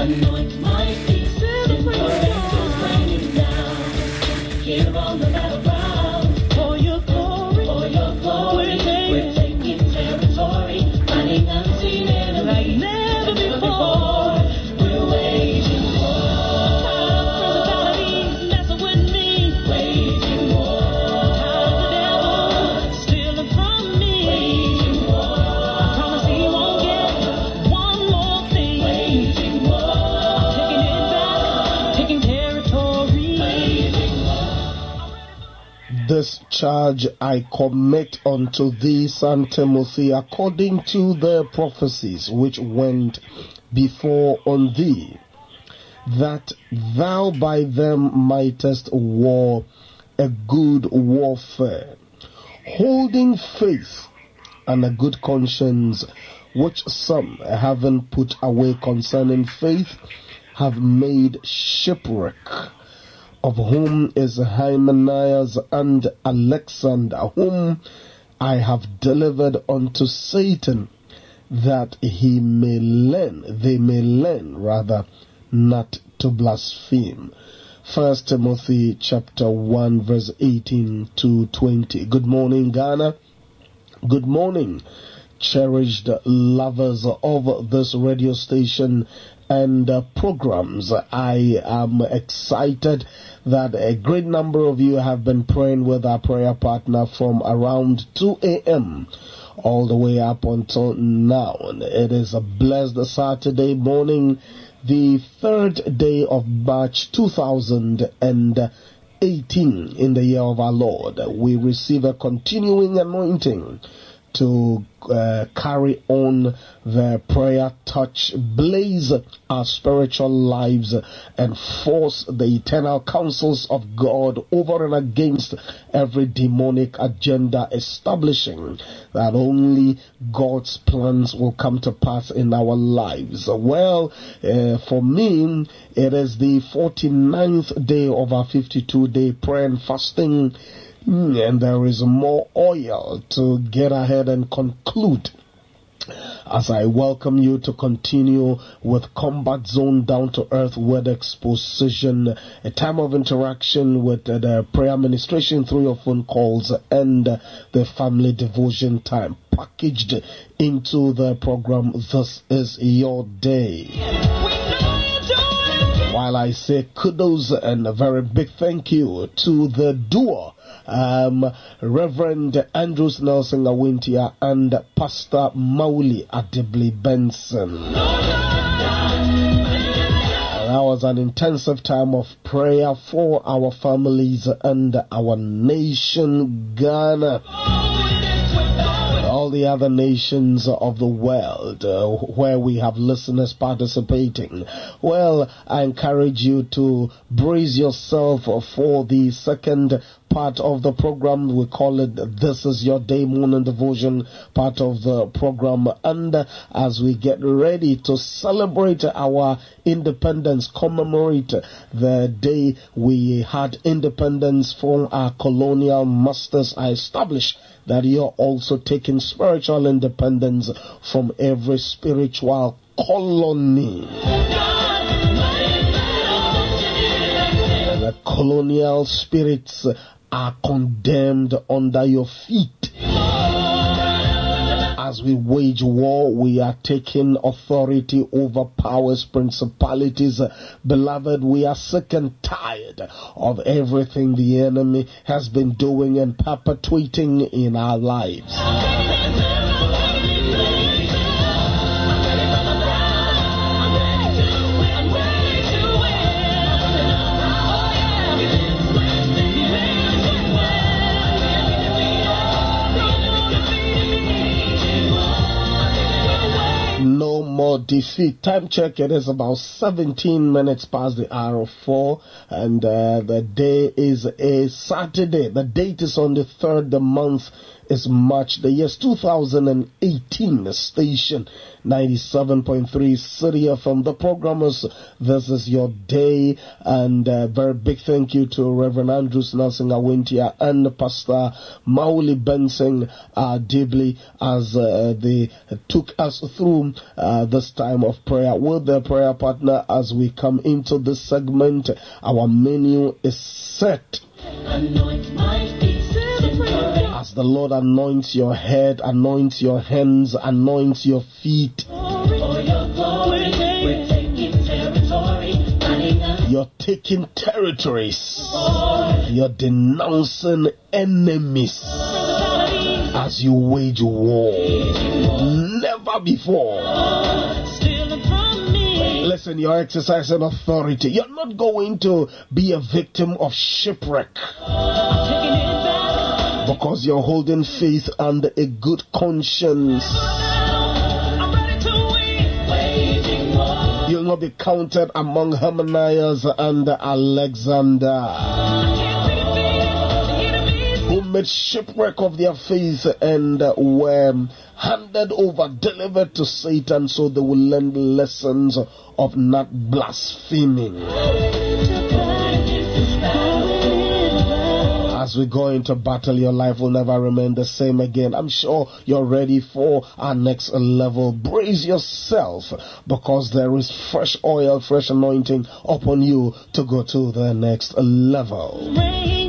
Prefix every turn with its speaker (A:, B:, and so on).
A: Anoint
B: This charge I commit unto thee, Son Timothy, according to the prophecies which went before on thee, that thou by them mightest war a good warfare, holding faith and a good conscience, which some, having put away concerning faith, have made shipwreck of whom is Hymenaeus and Alexander, whom I have delivered unto Satan, that he may learn, they may learn rather, not to blaspheme. First Timothy chapter 1 verse 18 to 20. Good morning, Ghana. Good morning, cherished lovers of this radio station and uh, programs. I am excited that a great number of you have been praying with our prayer partner from around 2 a.m. all the way up until now. And it is a blessed Saturday morning, the third day of March 2018 in the year of our Lord. We receive a continuing anointing to uh, carry on their prayer touch, blaze our spiritual lives, and force the eternal counsels of God over and against every demonic agenda, establishing that only God's plans will come to pass in our lives. Well, uh, for me, it is the 49th day of our 52 day prayer and fasting. And there is more oil to get ahead and conclude as I welcome you to continue with Combat Zone Down to Earth Word Exposition, a time of interaction with the prayer administration through your phone calls and the family devotion time packaged into the program. This is your day. While I say kudos and a very big thank you to the duo, um, Reverend Andrews Nelson Awintia and Pastor Mauli Adibli Benson. That was an intensive time of prayer for our families and our nation, Ghana all the other nations of the world uh, where we have listeners participating. Well, I encourage you to brace yourself for the second part of the program. We call it This is Your Day Morning Devotion part of the program. And as we get ready to celebrate our independence, commemorate the day we had independence from our colonial masters, I establish that you're also taking spiritual independence from every spiritual colony. The colonial spirits are condemned under your feet. As we wage war, we are taking authority over powers, principalities. Beloved, we are sick and tired of everything the enemy has been doing and perpetuating in our lives. More defeat. Time check, it is about 17 minutes past the hour of 4, and uh, the day is a Saturday. The date is on the 3rd, the month is March the years 2018. The station 97.3 City FM. The programmers, this is your day, and uh, very big thank you to Reverend Andrews Nelson Awintia and Pastor Mauli Benson uh, Dibley as uh, they took us through uh, this time of prayer with their prayer partner as we come into this segment. Our menu is set.
A: Anoint my feet, a.
B: As the Lord anoints your head, anoints your hands, anoints your feet, you're taking territories, you're denouncing enemies as you wage war. Never before. Listen, you're exercising authority. You're not going to be a victim of shipwreck. Because you're holding faith and a good conscience. You'll not be counted among Hymenaeus and Alexander, who made shipwreck of their faith and were handed over, delivered to Satan, so they will learn lessons of not blaspheming. As we go into battle, your life will never remain the same again. I'm sure you're ready for our next level. Brace yourself because there is fresh oil, fresh anointing upon you to go to the next level.